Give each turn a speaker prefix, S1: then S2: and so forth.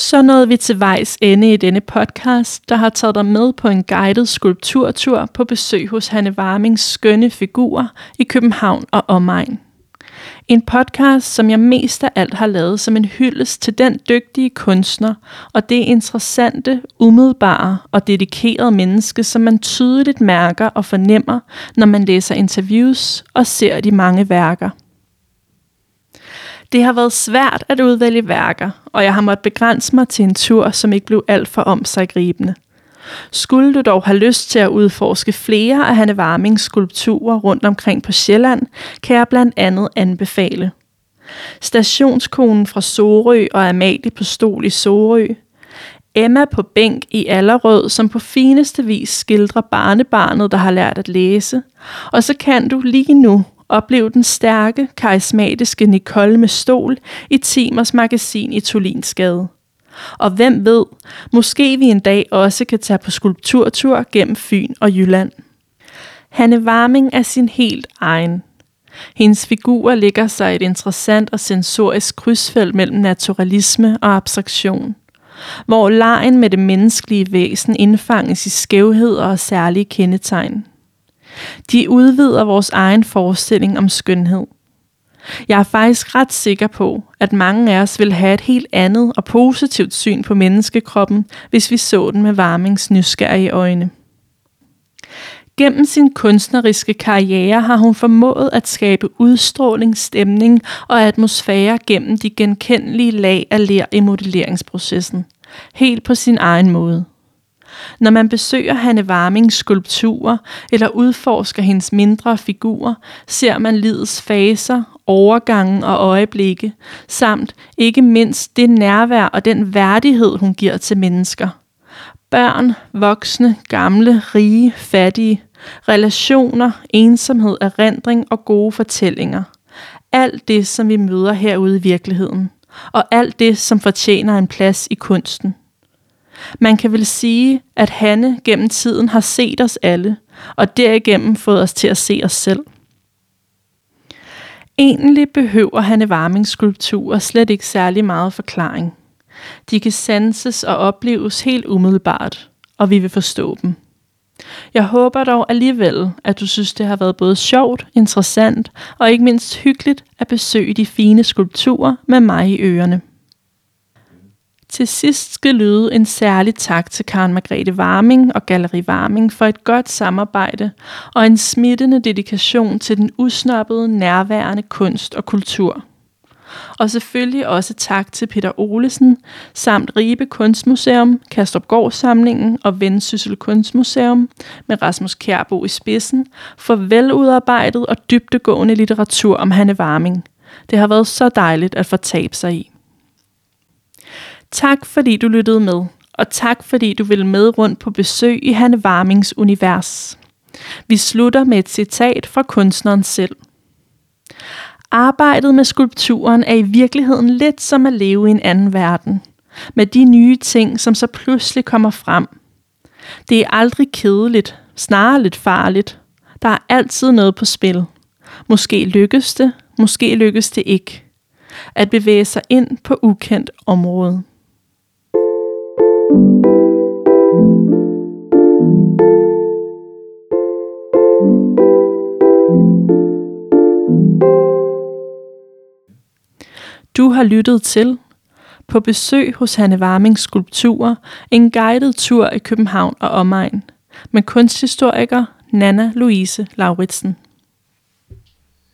S1: Så nåede vi til vejs ende i denne podcast, der har taget dig med på en guided skulpturtur på besøg hos Hanne Warmings skønne figurer i København og omegn. En podcast, som jeg mest af alt har lavet som en hyldest til den dygtige kunstner og det interessante, umiddelbare og dedikerede menneske, som man tydeligt mærker og fornemmer, når man læser interviews og ser de mange værker. Det har været svært at udvælge værker, og jeg har måttet begrænse mig til en tur, som ikke blev alt for omsaggribende. Skulle du dog have lyst til at udforske flere af Hanne Warmings skulpturer rundt omkring på Sjælland, kan jeg blandt andet anbefale. Stationskonen fra Sorø og Amalie på stol i Sorø, Emma på bænk i Allerød, som på fineste vis skildrer barnebarnet, der har lært at læse. Og så kan du lige nu opleve den stærke, karismatiske Nicole med stol i Timers magasin i Tolinsgade. Og hvem ved, måske vi en dag også kan tage på skulpturtur gennem Fyn og Jylland. Hanne Warming er sin helt egen. Hendes figurer ligger sig et interessant og sensorisk krydsfelt mellem naturalisme og abstraktion, hvor lejen med det menneskelige væsen indfanges i skævheder og særlige kendetegn. De udvider vores egen forestilling om skønhed. Jeg er faktisk ret sikker på, at mange af os vil have et helt andet og positivt syn på menneskekroppen, hvis vi så den med Varmings nysgerrige øjne. Gennem sin kunstneriske karriere har hun formået at skabe udstråling, stemning og atmosfære gennem de genkendelige lag af ler i modelleringsprocessen. Helt på sin egen måde. Når man besøger Hanne Warmings skulpturer eller udforsker hendes mindre figurer, ser man livets faser, overgange og øjeblikke, samt ikke mindst det nærvær og den værdighed, hun giver til mennesker. Børn, voksne, gamle, rige, fattige, relationer, ensomhed, erindring og gode fortællinger. Alt det, som vi møder herude i virkeligheden. Og alt det, som fortjener en plads i kunsten. Man kan vel sige, at Hanne gennem tiden har set os alle, og derigennem fået os til at se os selv. Egentlig behøver Hanne Warmings skulpturer slet ikke særlig meget forklaring. De kan sanses og opleves helt umiddelbart, og vi vil forstå dem. Jeg håber dog alligevel, at du synes, det har været både sjovt, interessant og ikke mindst hyggeligt at besøge de fine skulpturer med mig i ørerne. Til sidst skal lyde en særlig tak til Karen Margrethe Warming og Galeri Warming for et godt samarbejde og en smittende dedikation til den usnoppede, nærværende kunst og kultur. Og selvfølgelig også tak til Peter Olesen samt Ribe Kunstmuseum, Kastrup Samlingen og Vendsyssel Kunstmuseum med Rasmus Kjærbo i spidsen for veludarbejdet og dybtegående litteratur om Hanne Warming. Det har været så dejligt at få sig i. Tak fordi du lyttede med, og tak fordi du ville med rundt på besøg i Hanne Varmings univers. Vi slutter med et citat fra kunstneren selv. Arbejdet med skulpturen er i virkeligheden lidt som at leve i en anden verden, med de nye ting, som så pludselig kommer frem. Det er aldrig kedeligt, snarere lidt farligt. Der er altid noget på spil. Måske lykkes det, måske lykkes det ikke. At bevæge sig ind på ukendt område. Du har lyttet til på besøg hos Hanne Warmings Skulpturer, en guided tur i København og omegn, med kunsthistoriker Nana Louise Lauritsen.